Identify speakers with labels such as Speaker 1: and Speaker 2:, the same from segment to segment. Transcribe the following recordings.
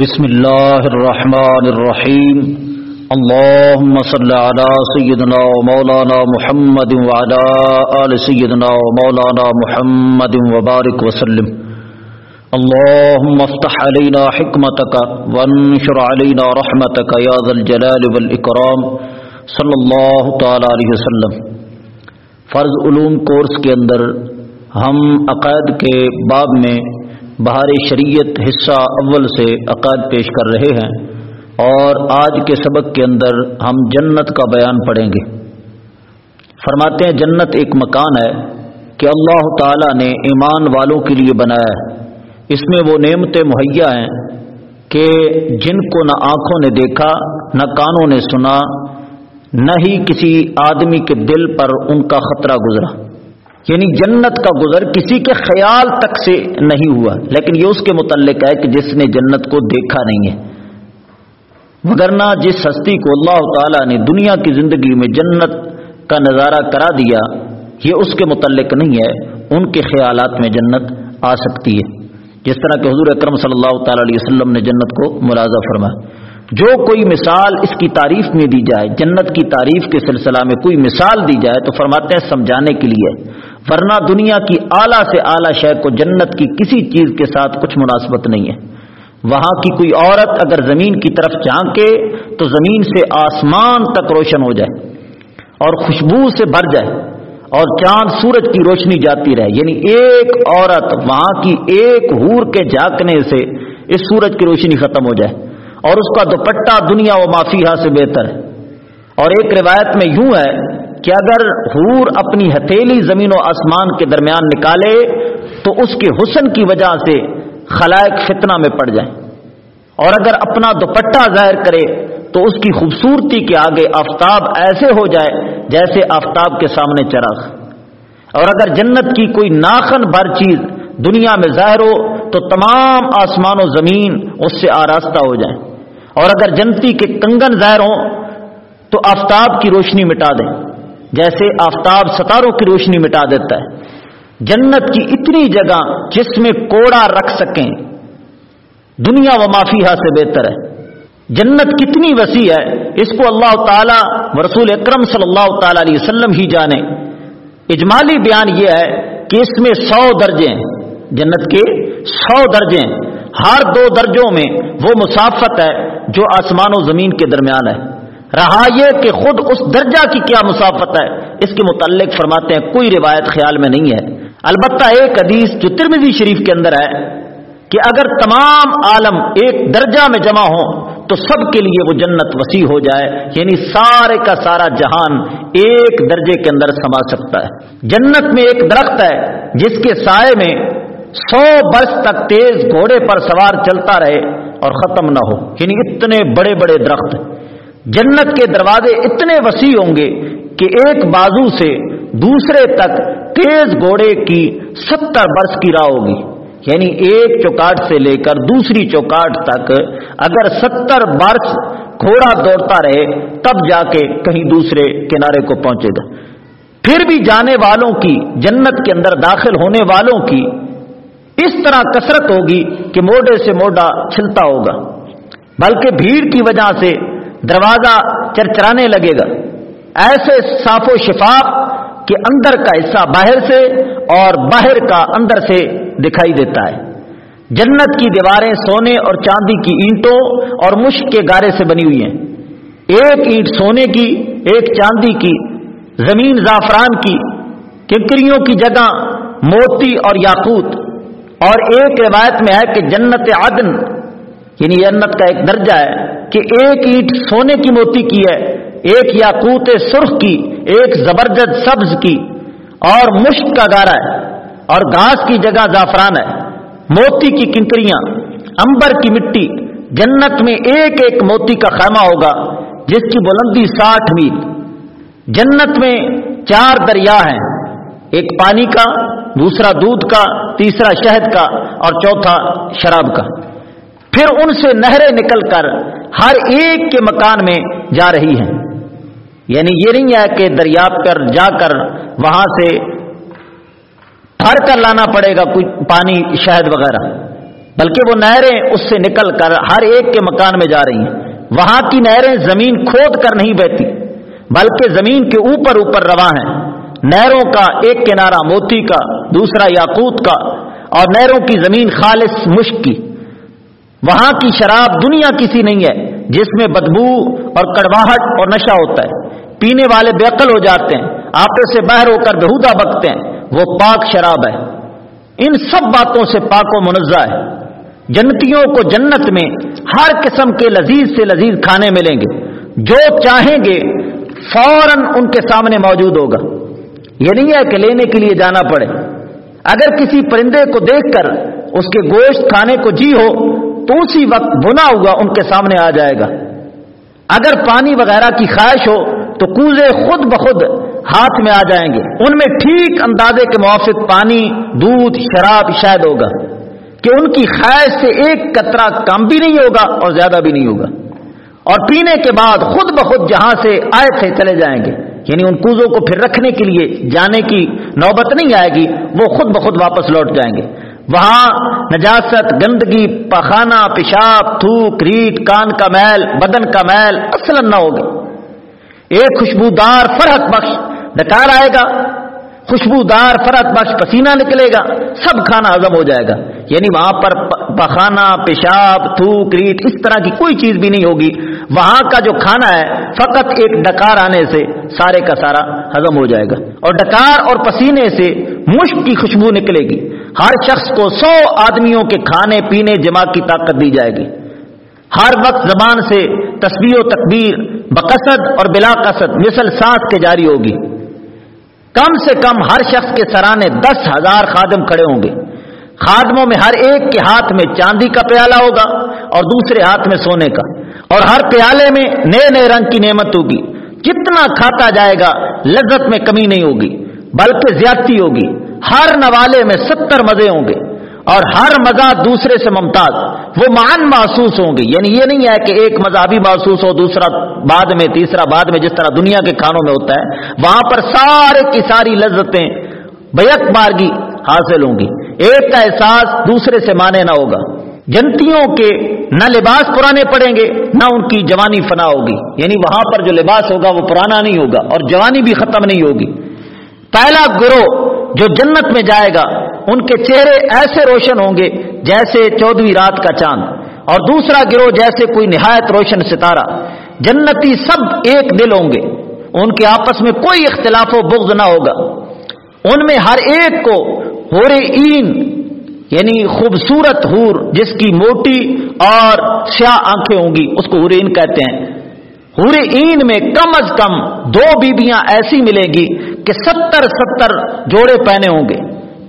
Speaker 1: بسم الله الرحمن الرحيم اللهم صل على سيدنا ومولانا محمد وعلى آل سيدنا ومولانا محمد وبارك وسلم۔ اللهم افتح علينا حكمتك وانشر علينا رحمتك يا ذا الجلال والإكرام صلی اللہ تعالی علیہ وسلم۔ فرض علوم کورس کے اندر ہم عقائد کے باب میں بہار شریعت حصہ اول سے عقائد پیش کر رہے ہیں اور آج کے سبق کے اندر ہم جنت کا بیان پڑھیں گے۔ فرماتے ہیں جنت ایک مکان ہے کہ اللہ تعالیٰ نے ایمان والوں کے لیے بنایا ہے۔ اس میں وہ نعمتیں مہیا ہیں کہ جن کو نہ آنکھوں نے دیکھا، نہ کانوں نے سنا، نہ ہی کسی آدمی کے دل پر ان کا خطرہ گزرا۔ یعنی جنت کا گزر کسی کے خیال تک سے نہیں ہوا، لیکن یہ اس کے متعلق ہے کہ جس نے جنت کو دیکھا نہیں ہے۔ مگرنہ جس ہستی کو اللہ تعالیٰ نے دنیا کی زندگی میں جنت کا نظارہ کرا دیا، یہ اس کے متعلق نہیں ہے۔ ان کے خیالات میں جنت آ سکتی ہے۔ جس طرح کہ حضور اکرم صلی اللہ تعالی علیہ وسلم نے جنت کو ملازہ فرمایا۔ جو کوئی مثال اس کی تعریف میں دی جائے، جنت کی تعریف کے سلسلہ میں کوئی مثال دی جائے تو فرماتے ہیں سمجھانے کے لیے، ورنہ دنیا کی اعلیٰ سے اعلیٰ شے کو جنت کی کسی چیز کے ساتھ کچھ مناسبت نہیں ہے۔ وہاں کی کوئی عورت اگر زمین کی طرف جھانکے تو زمین سے آسمان تک روشن ہو جائے اور خوشبو سے بھر جائے اور چاند سورج کی روشنی جاتی رہے۔ یعنی ایک عورت وہاں کی ایک ہور کے جھانکنے سے اس سورج کی روشنی ختم ہو جائے۔ اور اس کا دوپٹہ دنیا و معافیہ سے بہتر ہے۔ اور ایک روایت میں یوں ہے کہ اگر حور اپنی ہتھیلی زمین و آسمان کے درمیان نکالے تو اس کے حسن کی وجہ سے خلائق فتنہ میں پڑ جائیں۔ اور اگر اپنا دوپٹہ ظاہر کرے تو اس کی خوبصورتی کے آگے آفتاب ایسے ہو جائے جیسے آفتاب کے سامنے چراغ۔ اور اگر جنت کی کوئی ناخن بھر چیز دنیا میں ظاہر ہو تو تمام آسمان و زمین اس سے آراستہ ہو جائیں۔ اور اگر جنتی کے کنگن ظاہر ہوں، تو آفتاب کی روشنی مٹا دیں۔ جیسے آفتاب ستاروں کی روشنی مٹا دیتا ہے۔ جنت کی اتنی جگہ جس میں کوڑا رکھ سکیں، دنیا و مافیہ سے بہتر ہے۔ جنت کتنی وسیع ہے، اس کو اللہ تعالی و رسول اکرم صلی اللہ تعالی علیہ وسلم ہی جانے اجمالی بیان یہ ہے کہ اس میں سو درجے ہیں۔ جنت کے سو درجے ہر دو درجوں میں وہ مسافت ہے جو آسمان و زمین کے درمیان ہے۔ رہا یہ کہ خود اس درجہ کی کیا مسافت ہے؟ اس کے متعلق فرماتے ہیں، کوئی روایت خیال میں نہیں ہے۔ البتہ ایک حدیث جو ترمیزی شریف کے اندر ہے کہ اگر تمام عالم ایک درجہ میں جمع ہو تو سب کے لیے وہ جنت وسیع ہو جائے۔ یعنی سارے کا سارا جہان ایک درجے کے اندر سما سکتا ہے۔ جنت میں ایک درخت ہے جس کے سائے میں سو برس تک تیز گھوڑے پر سوار چلتا رہے اور ختم نہ ہو۔ یعنی اتنے بڑے بڑے درخت۔ جنت کے دروازے اتنے وسیع ہوں گے کہ ایک بازو سے دوسرے تک تیز گھوڑے کی ستر برس کی راہ ہوگی۔ یعنی ایک چوکاٹ سے لے کر دوسری چوکاٹ تک اگر ستر برس گھوڑا دوڑتا رہے، تب جا کے کہیں دوسرے کنارے کو پہنچے گا۔ پھر بھی جانے والوں کی، جنت کے اندر داخل ہونے والوں کی اس طرح کثرت ہوگی کہ موڈے سے موڈا چھلتا ہوگا۔ بلکہ بھیڑ کی وجہ سے دروازہ چرچرانے لگے گا۔ ایسے صاف و شفاف کہ اندر کا حصہ باہر سے اور باہر کا اندر سے دکھائی دیتا ہے۔ جنت کی دیواریں سونے اور چاندی کی اینٹوں اور مشک کے گارے سے بنی ہوئی ہیں۔ ایک اینٹ سونے کی، ایک چاندی کی، زمین زعفران کی، کنکریوں کی جگہ موتی اور یاقوت۔ اور ایک روایت میں ہے کہ جنت عدن یعنی جنت کا ایک درجہ ہے، کہ ایک اینٹ سونے کی موتی کی ہے، ایک یاقوت سرخ کی، ایک زبردست سبز کی، اور مشک کا گارا ہے، اور گھاس کی جگہ زعفران ہے، موتی کی کنکریاں امبر کی مٹی، جنت میں ایک ایک موتی کا خیمہ ہوگا، جس کی بلندی ساٹھ میل۔ جنت میں چار دریا ہیں ایک پانی کا، دوسرا دودھ کا، تیسرا شہد کا اور چوتھا شراب کا۔ پھر ان سے نہریں نکل کر ہر ایک کے مکان میں جا رہی ہیں۔ یعنی یہ نہیں ہے کہ دریاب پر جا کر وہاں سے بھر کر لانا پڑے گا کچھ پانی، شہد وغیرہ۔ بلکہ وہ نہریں اس سے نکل کر ہر ایک کے مکان میں جا رہی ہیں۔ وہاں کی نہریں زمین کھود کر نہیں بہتی بلکہ زمین کے اوپر اوپر رواں ہیں۔ نہروں کا ایک کنارہ موتی کا، دوسرا یاقوت کا، اور نہروں کی زمین خالص مشک کی۔ وہاں کی شراب دنیا کسی نہیں ہے، جس میں بدبو اور کڑواہٹ اور نشہ ہوتا ہے۔ پینے والے بےقل ہو جاتے ہیں آپے سے باہر ہو کر بہودا بکتے ہیں۔ وہ پاک شراب ہے۔ ان سب باتوں سے پاک و منزہ ہے۔ جنتیوں کو جنت میں ہر قسم کے لذیذ سے لذیذ کھانے ملیں گے۔ جو چاہیں گے فوراً ان کے سامنے موجود ہوگا۔ یہ نہیں ہے کہ لینے کے لیے جانا پڑے۔ اگر کسی پرندے کو دیکھ کر اس کے گوشت کھانے کو جی ہو، تو اسی وقت بنا ہوا ان کے سامنے آ جائے گا۔ اگر پانی وغیرہ کی خواہش ہو، تو کوزے خود بخود ہاتھ میں آ جائیں گے۔ ان میں ٹھیک اندازے کے موافق پانی، دودھ، شراب شاید ہوگا۔ کہ ان کی خواہش سے ایک قطرہ کم بھی نہیں ہوگا اور زیادہ بھی نہیں ہوگا۔ اور پینے کے بعد خود بخود جہاں سے آئے تھے چلے جائیں گے۔ یعنی ان کوزوں کو پھر رکھنے کے لیے جانے کی نوبت نہیں آئے گی، وہ خود بخود واپس لوٹ جائیں گے۔ وہاں نجاست، گندگی، پخانہ، پیشاب، تھوک ریٹ کان کا میل، بدن کا میل اصل نہ ہوگی ایک خوشبودار فرحت بخش ڈکار آئے گا۔ خوشبودار فرق بخش پسینہ نکلے گا، سب کھانا ہزم ہو جائے گا۔ یعنی وہاں پر پخانا پیشاب، تھوک ریٹ اس طرح کی کوئی چیز بھی نہیں ہوگی۔ وہاں کا جو کھانا ہے، فقط ایک ڈکار آنے سے سارے کا سارا ہزم ہو جائے گا۔ اور ڈکار اور پسینے سے مشک کی خوشبو نکلے گی۔ ہر شخص کو سو آدمیوں کے کھانے پینے جمع کی طاقت دی جائے گی۔ ہر وقت زبان سے تصویر و تکبیر، بقصد اور بلا قصد مثل سانس کے جاری ہوگی۔ کم سے کم ہر شخص کے سرانے دس ہزار خادم کھڑے ہوں گے۔ خادموں میں ہر ایک کے ہاتھ میں چاندی کا پیالہ ہوگا اور دوسرے ہاتھ میں سونے کا۔ اور ہر پیالے میں نئے نئے رنگ کی نعمت ہوگی۔ کتنا کھاتا جائے گا، لذت میں کمی نہیں ہوگی، بلکہ زیادتی ہوگی۔ ہر نوالے میں ستر مزے ہوں گے۔ اور ہر مزہ دوسرے سے ممتاز۔ وہ مان محسوس ہوں گے۔ یعنی یہ نہیں ہے کہ ایک مزہ بھی محسوس ہو، دوسرا بعد میں، تیسرا بعد میں، جس طرح دنیا کے کھانوں میں ہوتا ہے۔ وہاں پر سارے کی ساری لذتیں بیک بارگی حاصل ہوں گی۔ ایک کا احساس دوسرے سے مانے نہ ہوگا۔ جنتیوں کے نہ لباس پرانے پڑیں گے، نہ ان کی جوانی فنا ہوگی۔ یعنی وہاں پر جو لباس ہوگا وہ پرانا نہیں ہوگا اور جوانی بھی ختم نہیں ہوگی۔ پہلا گروہ جو جنت میں جائے گا ان کے چہرے ایسے روشن ہوں گے جیسے چودہویں رات کا چاند۔ اور دوسرا گروہ جیسے کوئی نہایت روشن ستارہ۔ جنتی سب ایک دل ہوں گے۔ ان کے آپس میں کوئی اختلاف و بغض نہ ہوگا۔ ان میں ہر ایک کو ہور این یعنی خوبصورت ہور، جس کی موٹی اور سیاہ آنکھیں ہوں گی، اس کو ہورین کہتے ہیں۔ ہور این میں کم از کم دو بیبیاں ایسی ملیں گی کہ ستر ستر جوڑے پہنے ہوں گے۔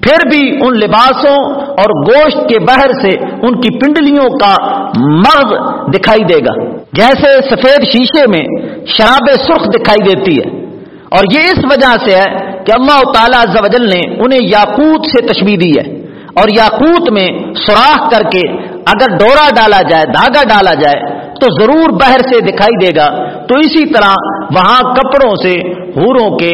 Speaker 1: پھر بھی ان لباسوں اور گوشت کے بہر سے ان کی پنڈلیوں کا مرض دکھائی دے گا۔ جیسے سفید شیشے میں شراب سرخ دکھائی دیتی ہے۔ اور یہ اس وجہ سے ہے کہ اللہ تعالی وجل نے انہیں یاقوت سے تشبیح دی ہے۔ اور یاقوت میں سوراخ کر کے اگر ڈورا ڈالا جائے، دھاگا ڈالا جائے، تو ضرور بہر سے دکھائی دے گا۔ تو اسی طرح وہاں کپڑوں سے ہوروں کے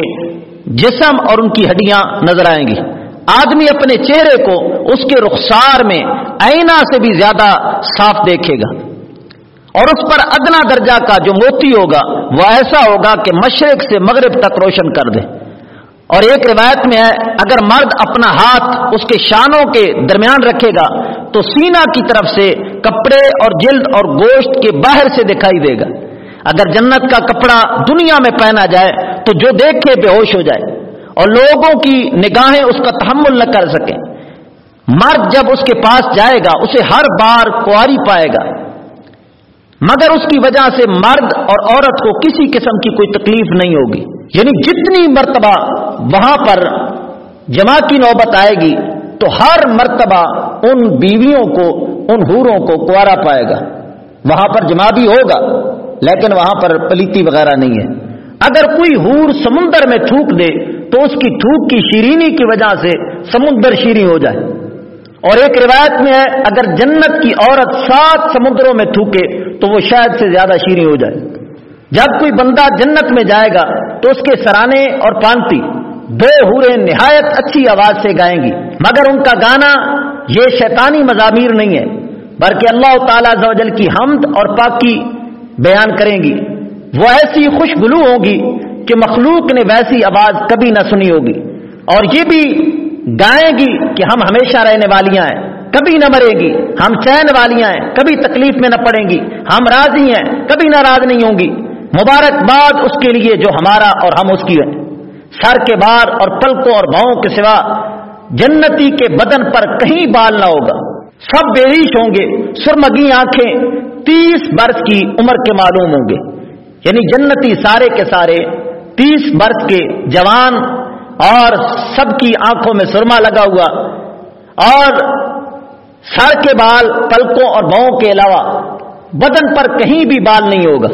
Speaker 1: جسم اور ان کی ہڈیاں نظر آئیں گی۔ آدمی اپنے چہرے کو اس کے رخسار میں اینا سے بھی زیادہ صاف دیکھے گا اور اس پر ادنا درجہ کا جو موتی ہوگا وہ ایسا ہوگا کہ مشرق سے مغرب تک روشن کر دے۔ اور ایک روایت میں ہے، اگر مرد اپنا ہاتھ اس کے شانوں کے درمیان رکھے گا، تو سینا کی طرف سے کپڑے اور جلد اور گوشت کے باہر سے دکھائی دے گا۔ اگر جنت کا کپڑا دنیا میں پہنا جائے، تو جو دیکھے بے ہوش ہو جائے۔ اور لوگوں کی نگاہیں اس کا تحمل نہ کر سکیں مرد جب اس کے پاس جائے گا، اسے ہر بار کواری پائے گا۔ مگر اس کی وجہ سے مرد اور عورت کو کسی قسم کی کوئی تکلیف نہیں ہوگی۔ یعنی جتنی مرتبہ وہاں پر جمع کی نوبت آئے گی، تو ہر مرتبہ ان بیویوں کو، ان ہوروں کو کوارا پائے گا۔ وہاں پر جمع بھی ہوگا، لیکن وہاں پر پلیتی وغیرہ نہیں ہے۔ اگر کوئی ہور سمندر میں تھوک دے تو اس کی تھوک کی شیرینی کی وجہ سے سمندر شیریں ہو جائے اور ایک روایت میں ہے، اگر جنت کی عورت سات سمندروں میں تھوکے، تو وہ شاید سے زیادہ شیریں ہو جائے جب کوئی بندہ جنت میں جائے گا، تو اس کے سرانے اور پانتی دو ہورے نہایت اچھی آواز سے گائیں گی۔ مگر ان کا گانا یہ شیطانی مضامیر نہیں ہے، بلکہ اللہ تعالی زوجل کی حمد اور پاکی بیان کریں گی۔ وہ ایسی خوشگلو ہوگی کہ مخلوق نے ویسی آواز کبھی نہ سنی ہوگی۔ اور یہ بھی گائیں گی کہ ہم ہمیشہ رہنے والیاں ہیں، کبھی نہ مرے گی۔ ہم چین والیاں ہیں، کبھی تکلیف میں نہ پڑیں گی۔ ہم راضی ہیں، کبھی ناراض نہیں ہوں گی۔ مبارکباد اس کے لیے جو ہمارا اور ہم اس کی ہیں سر کے بار اور پلکوں اور بھاؤں کے سوا جنتی کے بدن پر کہیں بال نہ ہوگا۔ سب بیریش ہوں گے، سرمگی آنکھیں تیس برس کی عمر کے معلوم ہوں گے۔ یعنی جنتی سارے کے سارے تیس برس کے جوان اور سب کی آنکھوں میں سرما لگا ہوا اور سر کے بال پلکوں اور بھاؤں کے علاوہ بدن پر کہیں بھی بال نہیں ہوگا۔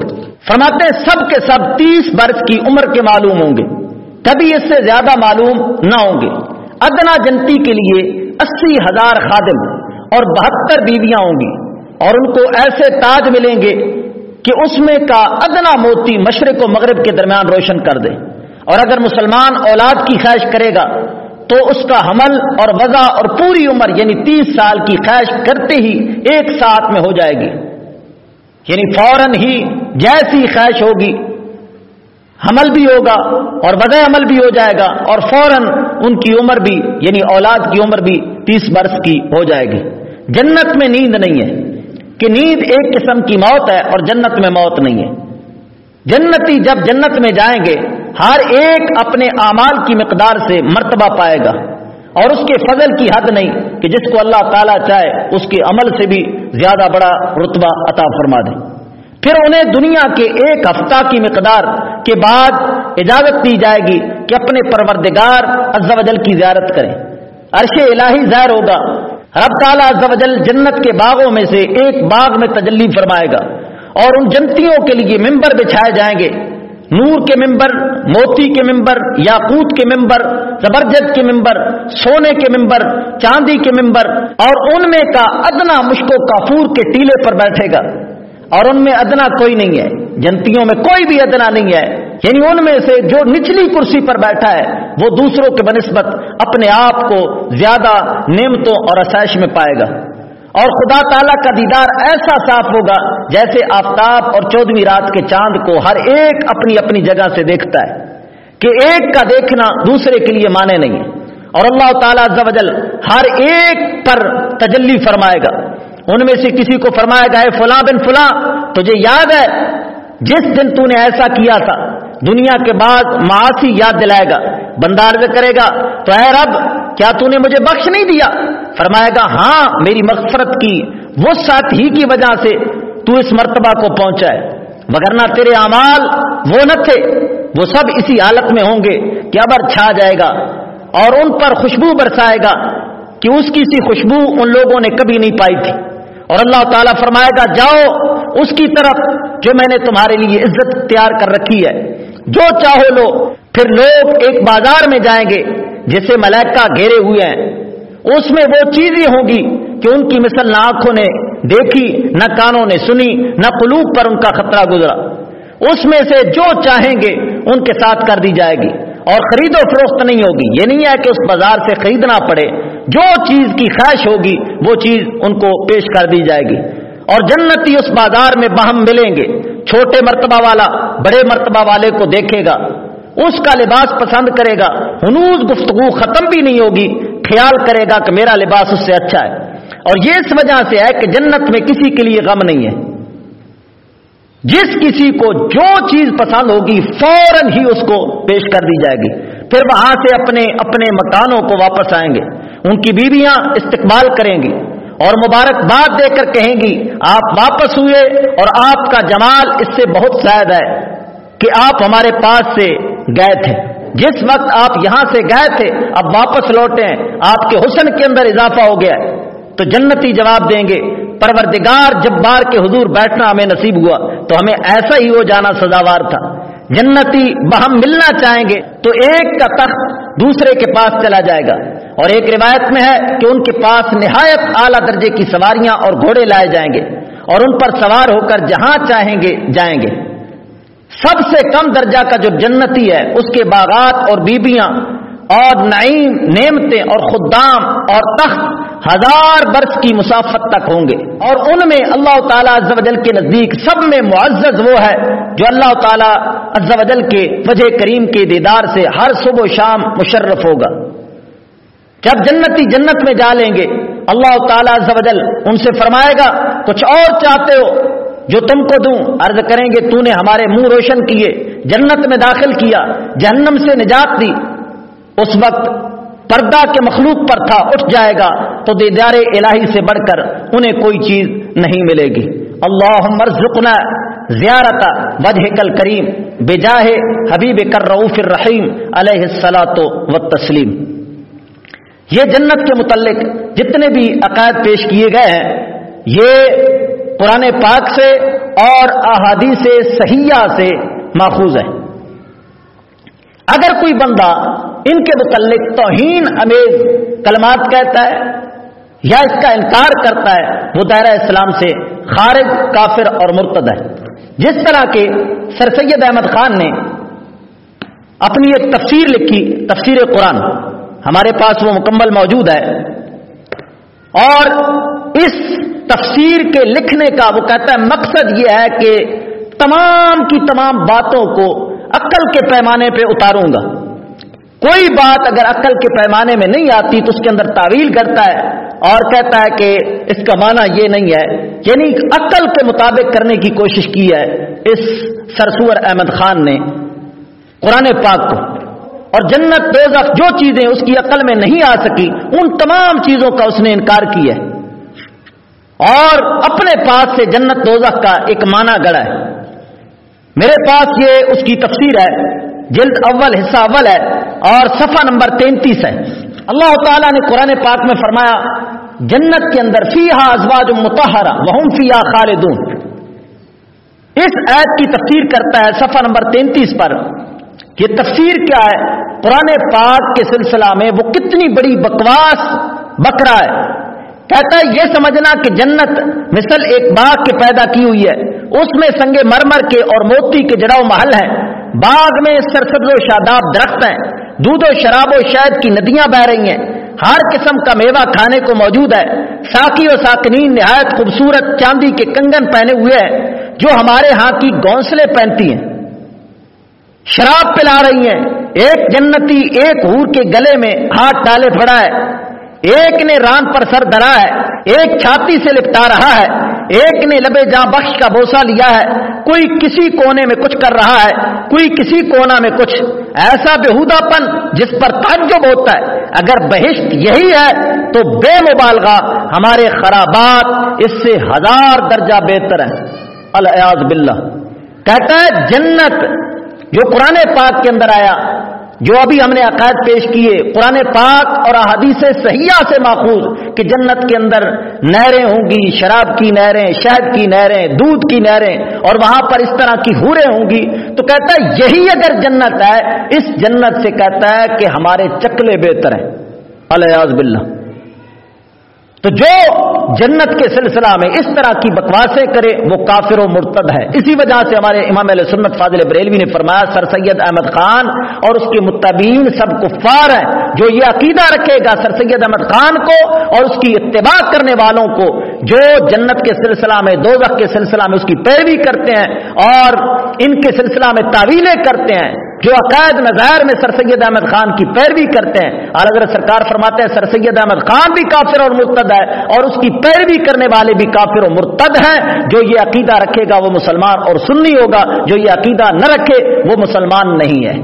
Speaker 1: فرماتے ہیں سب کے سب تیس برس کی عمر کے معلوم ہوں گے۔ کبھی اس سے زیادہ معلوم نہ ہوں گے۔ ادنا جنتی کے لیے اسی ہزار خادم اور بہتر بیویاں ہوں گی اور ان کو ایسے تاج ملیں گے کہ اس میں کا ادنا موتی مشرق و مغرب کے درمیان روشن کر دے۔ اور اگر مسلمان اولاد کی خواہش کرے گا، تو اس کا حمل اور وضع اور پوری عمر یعنی تیس سال کی خواہش کرتے ہی ایک ساتھ میں ہو جائے گی۔ یعنی فوراً ہی جیسی خواہش ہوگی، حمل بھی ہوگا اور وضع عمل بھی ہو جائے گا، اور فوراً ان کی عمر بھی یعنی اولاد کی عمر بھی تیس برس کی ہو جائے گی۔ جنت میں نیند نہیں ہے۔ کہ نیند ایک قسم کی موت ہے اور جنت میں موت نہیں ہے۔ جنتی جب جنت میں جائیں گے، ہر ایک اپنے اعمال کی مقدار سے مرتبہ پائے گا۔ اور اس کے فضل کی حد نہیں کہ جس کو اللہ تعالیٰ چاہے، اس کے عمل سے بھی زیادہ بڑا رتبہ عطا فرما دے۔ پھر انہیں دنیا کے ایک ہفتہ کی مقدار کے بعد اجازت دی جائے گی کہ اپنے پروردگار عز و جل کی زیارت کریں۔ عرش الہی ظاہر ہوگا۔ رب تعالیٰ عز و جل جنت کے باغوں میں سے ایک باغ میں تجلی فرمائے گا اور ان جنتیوں کے لیے ممبر بچھائے جائیں گے۔ نور کے ممبر، موتی کے ممبر، یاقوت کے ممبر، زبرجد کے ممبر، سونے کے ممبر، چاندی کے ممبر اور ان میں کا ادنا مشکو کافور کے ٹیلے پر بیٹھے گا۔ اور ان میں ادنا کوئی نہیں ہے، جنتیوں میں کوئی بھی ادنا نہیں ہے۔ یعنی ان میں سے جو نچلی کرسی پر بیٹھا ہے، وہ دوسروں کے بنسبت اپنے آپ کو زیادہ نعمتوں اور آسائش میں پائے گا۔ اور خدا تعالیٰ کا دیدار ایسا صاف ہوگا جیسے آفتاب اور چودہویں رات کے چاند کو ہر ایک اپنی اپنی جگہ سے دیکھتا ہے۔ کہ ایک کا دیکھنا دوسرے کے لیے مانے نہیں ہے۔ اور اللہ تعالیٰ زوجل ہر ایک پر تجلی فرمائے گا۔ ان میں سے کسی کو فرمایا گیا فلاں بن فلاں، تجھے یاد ہے؟ جس دن تو نے ایسا کیا تھا، دنیا کے بعد معاشی یاد دلائے گا، بندہ عرض کرے گا، تو اے رب، کیا تو نے مجھے بخش نہیں دیا؟ فرمائے گا ہاں میری مغفرت کی، وہ ساتھ ہی کی وجہ سے تو اس مرتبہ کو پہنچا ہے۔ مگر نہ تیرے اعمال وہ نہ تھے، وہ سب اسی حالت میں ہوں گے کہ ابر چھا جائے گا اور ان پر خوشبو برسائے گا کہ اس کی سی خوشبو ان لوگوں نے کبھی نہیں پائی تھی۔ اور اللہ تعالیٰ فرمائے گا، جاؤ اس کی طرف جو میں نے تمہارے لیے عزت تیار کر رکھی ہے۔ جو چاہو لو، پھر لوگ ایک بازار میں جائیں گے جسے ملیکا گھیرے ہوئے ہیں۔ اس میں وہ چیزیں ہوں گی کہ ان کی مثل نہ آنکھوں نے دیکھی، نہ کانوں نے سنی، نہ قلوب پر ان کا خطرہ گزرا۔ اس میں سے جو چاہیں گے، ان کے ساتھ کر دی جائے گی۔ اور خرید و فروخت نہیں ہوگی۔ یہ نہیں ہے کہ اس بازار سے خریدنا پڑے۔ جو چیز کی خواہش ہوگی، وہ چیز ان کو پیش کر دی جائے گی۔ اور جنتی اس بازار میں بہم ملیں گے۔ چھوٹے مرتبہ والا، بڑے مرتبہ والے کو دیکھے گا۔ اس کا لباس پسند کرے گا۔ ہنوز گفتگو ختم بھی نہیں ہوگی۔ خیال کرے گا کہ میرا لباس اس سے اچھا ہے۔ اور یہ اس وجہ سے ہے کہ جنت میں کسی کے لیے غم نہیں ہے۔ جس کسی کو جو چیز پسند ہوگی فوراً ہی اس کو پیش کر دی جائے گی۔ پھر وہاں سے اپنے اپنے مکانوں کو واپس آئیں گے۔ ان کی بیویاں استقبال کریں گی اور مبارکباد دے کر کہیں گی، آپ واپس ہوئے اور آپ کا جمال اس سے بہت زائد ہے کہ آپ ہمارے پاس سے گئے تھے۔ جس وقت آپ یہاں سے گئے تھے، اب واپس لوٹے آپ کے حسن کے اندر اضافہ ہو گیا تو جنتی جواب دیں گے پروردگار جب بار کے حضور بیٹھنا ہمیں نصیب ہوا تو ہمیں ایسا ہی ہو جانا سزاوار تھا۔ جنتی بہم ملنا چاہیں گے تو ایک کا تخت دوسرے کے پاس چلا جائے گا۔ اور ایک روایت میں ہے کہ ان کے پاس نہایت اعلی درجے کی سواریاں اور گھوڑے لائے جائیں گے اور ان پر سوار ہو کر جہاں چاہیں گے جائیں گے۔ سب سے کم درجہ کا جو جنتی ہے، اس کے باغات اور بیبیاں اور نعیم نعمتیں اور خدام اور تخت ہزار برس کی مسافت تک ہوں گے۔ اور ان میں اللہ تعالیٰ جل کے نزدیک سب میں معزز وہ ہے جو اللہ تعالیٰ جل کے وجہ کریم کے دیدار سے ہر صبح و شام مشرف ہوگا۔ جب جنتی جنت میں جا لیں گے، اللہ تعالیٰ زوجل ان سے فرمائے گا، کچھ اور چاہتے ہو جو تم کو دوں۔ عرض کریں گے، تو نے ہمارے منہ روشن کیے، جنت میں داخل کیا، جہنم سے نجات دی۔ اس وقت پردہ کے مخلوق پر تھا، اٹھ جائے گا تو دیدار الہی سے بڑھ کر انہیں کوئی چیز نہیں ملے گی۔ اللہ مرزقنا زیارت وجہ کل کریم بجاہ حبیب کر رعوف الرحیم علیہ السلاۃ و تسلیم یہ جنت کے متعلق جتنے بھی عقائد پیش کیے گئے ہیں، یہ قرآن پاک سے اور احادی سے سے ماخوذ ہے اگر کوئی بندہ ان کے متعلق توہین امیز کلمات کہتا ہے یا اس کا انکار کرتا ہے، وہ دائرہ اسلام سے خارج، کافر اور مرتد ہے۔ جس طرح کے سر سید احمد خان نے اپنی ایک تفسیر لکھی، تفسیر قرآن۔ ہمارے پاس وہ مکمل موجود ہے۔ اور اس تفسیر کے لکھنے کا وہ کہتا ہے، مقصد یہ ہے کہ تمام کی تمام باتوں کو عقل کے پیمانے پہ اتاروں گا۔ کوئی بات اگر عقل کے پیمانے میں نہیں آتی تو اس کے اندر تعویل کرتا ہے اور کہتا ہے کہ اس کا معنی یہ نہیں ہے یعنی عقل کے مطابق کرنے کی کوشش کی ہے۔ اس سرسور احمد خان نے قرآن پاک کو۔ اور جنت دوزخ جو چیزیں اس کی عقل میں نہیں آ سکی، ان تمام چیزوں کا اس نے انکار کیا ہے۔ اور اپنے پاس سے جنت دوزخ کا ایک معنی گڑا ہے۔ میرے پاس یہ اس کی تفسیر ہے۔ جلد اول حصہ اول ہے اور صفحہ نمبر تینتیس ہے۔ اللہ تعالیٰ نے قرآن پاک میں فرمایا، جنت کے اندر فی ہا ازواج متحرہ وہ فی خالدون۔ اس ایپ کی تفسیر کرتا ہے صفحہ نمبر تینتیس پر یہ تفسیر کیا ہے؟ قرآن پاک کے سلسلہ میں وہ کتنی بڑی بکواس، بکرا ہے۔ کہتا ہے، یہ سمجھنا کہ جنت مثل ایک باغ کے پیدا کی ہوئی ہے۔ اس میں سنگے مرمر کے اور موتی کے جڑاؤ محل ہیں۔ باغ میں سرسبز و شاداب درخت ہیں دودھ و شراب و شہد کی ندیاں بہ رہی ہیں۔ ہر قسم کا میوہ کھانے کو موجود ہے۔ ساکی و ساکنین نہایت خوبصورت چاندی کے کنگن پہنے ہوئے ہیں، جو ہمارے ہاں کی گونسلے پہنتی ہیں۔ شراب پلا رہی ہیں۔ ایک جنتی ایک ہور کے گلے میں ہاتھ ڈالے پڑا ہے۔ ایک نے ران پر سر دھرا ہے۔ ایک چھاتی سے لپٹا رہا ہے۔ ایک نے لبے جاں بخش کا بوسا لیا ہے، کوئی کسی کونے میں کچھ کر رہا ہے، کوئی کسی کونا میں کچھ۔ ایسا بےحدا پن جس پر تعجب ہوتا ہے۔ اگر بہشت یہی ہے تو بے مبالغہ ہمارے خرابات اس سے ہزار درجہ بہتر ہیں۔ الیاز باللہ۔ کہتا ہے، جنت جو قرآن پاک کے اندر آیا جو ابھی ہم نے عقائد پیش کیے، قرآن پاک اور احادیث سیاح سے ماخوذ کہ جنت کے اندر نہریں ہوں گی، شراب کی نہریں، شہد کی نہریں، دودھ کی نہریں اور وہاں پر اس طرح کی ہوریں ہوں گی۔ تو کہتا ہے، یہی اگر جنت ہے، اس جنت سے کہتا ہے کہ ہمارے چکلے بہتر ہیں۔ الیاز باللہ۔ تو جو جنت کے سلسلہ میں اس طرح کی بکواسیں کرے، وہ کافر و مرتد ہے۔ اسی وجہ سے ہمارے امام علیہ سنت فاضل بریلوی نے فرمایا، سر سید احمد خان اور اس کے متبین سب کفار ہیں۔ جو یہ عقیدہ رکھے گا، سر سید احمد خان کو اور اس کی اتباع کرنے والوں کو، جو جنت کے سلسلہ میں دو کے سلسلہ میں اس کی پیروی کرتے ہیں اور ان کے سلسلہ میں تعویلیں کرتے ہیں جو عقائد نظائر میں سر سید احمد خان کی پیروی کرتے ہیں الگ سرکار فرماتے ہیں، سر سید احمد خان بھی کافر اور مرتد ہے، اور اس کی پیروی کرنے والے بھی کافر اور مرتد ہیں۔ جو یہ عقیدہ رکھے گا وہ مسلمان اور سنی ہوگا، جو یہ عقیدہ نہ رکھے وہ مسلمان نہیں ہے۔